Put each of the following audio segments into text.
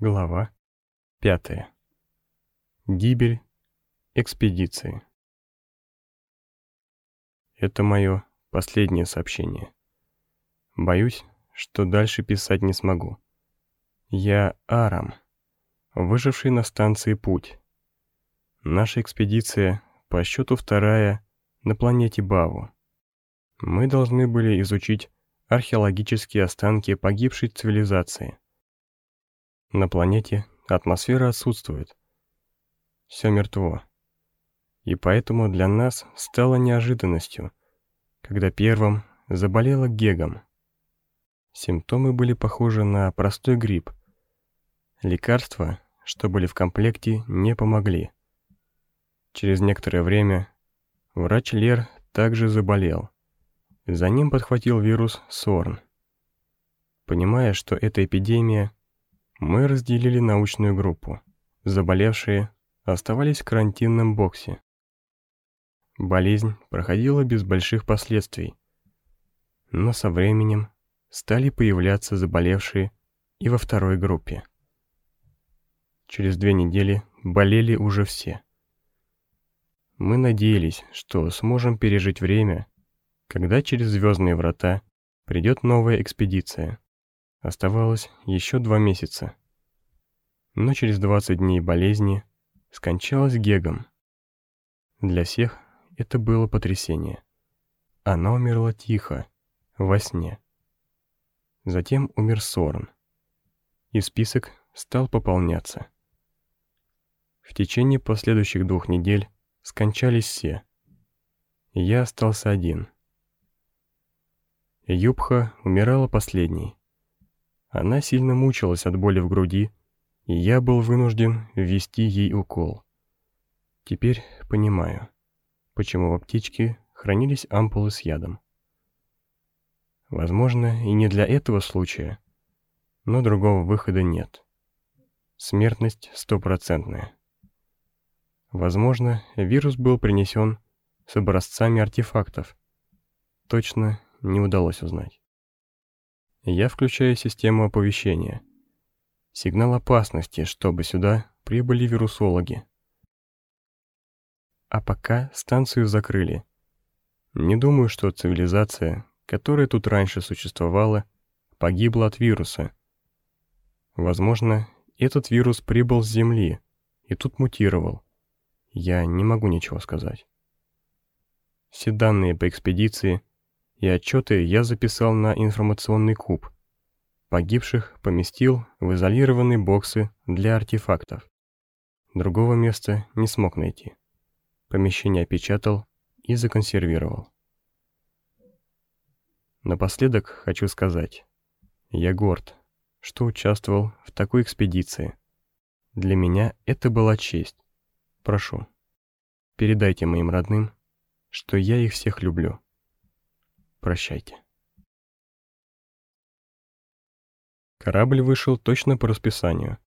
Глава 5. Гибель экспедиции. Это мое последнее сообщение. Боюсь, что дальше писать не смогу. Я Арам, выживший на станции «Путь». Наша экспедиция по счету вторая на планете Баву. Мы должны были изучить археологические останки погибшей цивилизации – на планете атмосфера отсутствует. Все мертво. И поэтому для нас стало неожиданностью, когда первым заболела Гегом. Симптомы были похожи на простой грипп. Лекарства, что были в комплекте, не помогли. Через некоторое время врач Лер также заболел. За ним подхватил вирус Сорн. Понимая, что эта эпидемия мы разделили научную группу. Заболевшие оставались в карантинном боксе. Болезнь проходила без больших последствий. Но со временем стали появляться заболевшие и во второй группе. Через две недели болели уже все. Мы надеялись, что сможем пережить время, когда через звездные врата придет новая экспедиция. Оставалось еще два месяца. Но через 20 дней болезни скончалась Гегом. Для всех это было потрясение. Она умерла тихо, во сне. Затем умер Сорн. И список стал пополняться. В течение последующих двух недель скончались все. Я остался один. Юбха умирала последней. Она сильно мучилась от боли в груди, и я был вынужден ввести ей укол. Теперь понимаю, почему в аптечке хранились ампулы с ядом. Возможно, и не для этого случая, но другого выхода нет. Смертность стопроцентная. Возможно, вирус был принесен с образцами артефактов. Точно не удалось узнать. Я включаю систему оповещения. Сигнал опасности, чтобы сюда прибыли вирусологи. А пока станцию закрыли. Не думаю, что цивилизация, которая тут раньше существовала, погибла от вируса. Возможно, этот вирус прибыл с Земли и тут мутировал. Я не могу ничего сказать. Все данные по экспедиции и отчеты я записал на информационный куб. Погибших поместил в изолированные боксы для артефактов. Другого места не смог найти. Помещение опечатал и законсервировал. Напоследок хочу сказать, я горд, что участвовал в такой экспедиции. Для меня это была честь. Прошу, передайте моим родным, что я их всех люблю. Прощайте. Корабль вышел точно по расписанию.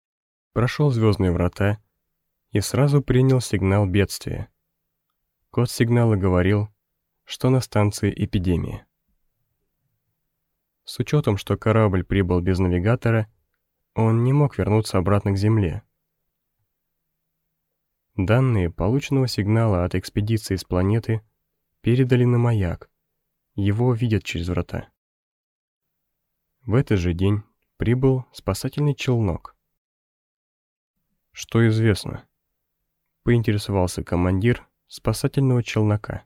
Прошел звездные врата и сразу принял сигнал бедствия. Код сигнала говорил, что на станции эпидемия. С учетом, что корабль прибыл без навигатора, он не мог вернуться обратно к Земле. Данные полученного сигнала от экспедиции с планеты передали на маяк, его видят через врата. В этот же день прибыл спасательный челнок. «Что известно?» — поинтересовался командир спасательного челнока.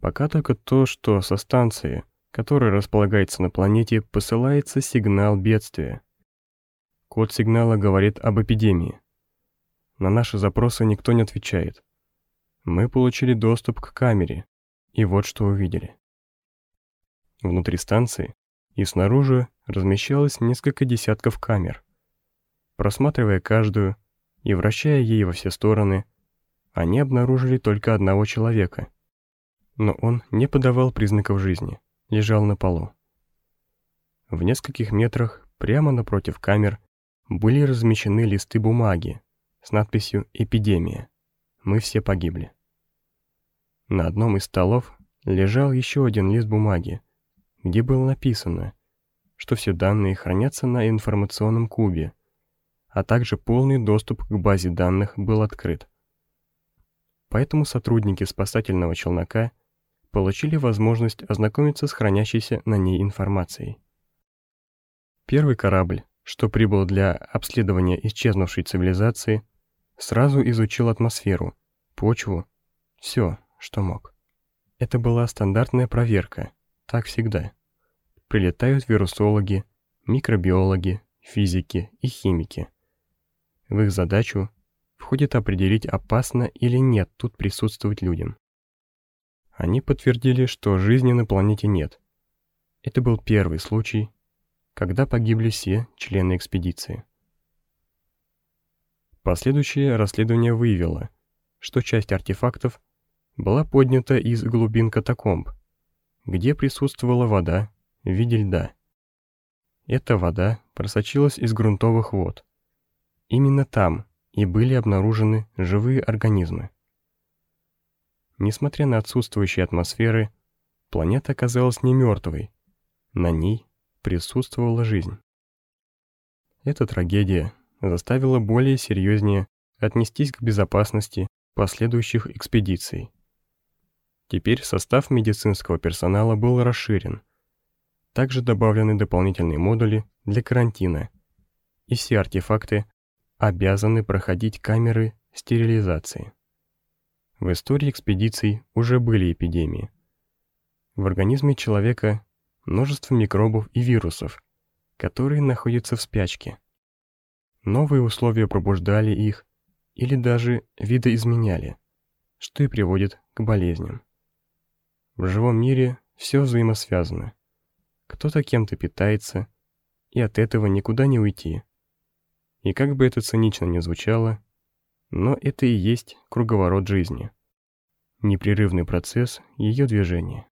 «Пока только то, что со станции, которая располагается на планете, посылается сигнал бедствия. Код сигнала говорит об эпидемии. На наши запросы никто не отвечает. Мы получили доступ к камере, и вот что увидели. Внутри станции и снаружи размещалось несколько десятков камер. Просматривая каждую и вращая ей во все стороны, они обнаружили только одного человека. Но он не подавал признаков жизни, лежал на полу. В нескольких метрах прямо напротив камер были размещены листы бумаги с надписью «Эпидемия. Мы все погибли». На одном из столов лежал еще один лист бумаги, где было написано, что все данные хранятся на информационном кубе а также полный доступ к базе данных был открыт. Поэтому сотрудники спасательного челнока получили возможность ознакомиться с хранящейся на ней информацией. Первый корабль, что прибыл для обследования исчезнувшей цивилизации, сразу изучил атмосферу, почву, все, что мог. Это была стандартная проверка, так всегда. Прилетают вирусологи, микробиологи, физики и химики. В их задачу входит определить, опасно или нет тут присутствовать людям. Они подтвердили, что жизни на планете нет. Это был первый случай, когда погибли все члены экспедиции. Последующее расследование выявило, что часть артефактов была поднята из глубин катакомб, где присутствовала вода в виде льда. Эта вода просочилась из грунтовых вод. Именно там и были обнаружены живые организмы. Несмотря на отсутствующие атмосферы, планета оказалась не мертвой. На ней присутствовала жизнь. Эта трагедия заставила более серьезнее отнестись к безопасности последующих экспедиций. Теперь состав медицинского персонала был расширен. Также добавлены дополнительные модули для карантина, и все артефакты обязаны проходить камеры стерилизации. В истории экспедиций уже были эпидемии. В организме человека множество микробов и вирусов, которые находятся в спячке. Новые условия пробуждали их или даже видоизменяли, что и приводит к болезням. В живом мире все взаимосвязано. Кто-то кем-то питается, и от этого никуда не уйти. И как бы это цинично ни звучало, но это и есть круговорот жизни. Непрерывный процесс ее движения.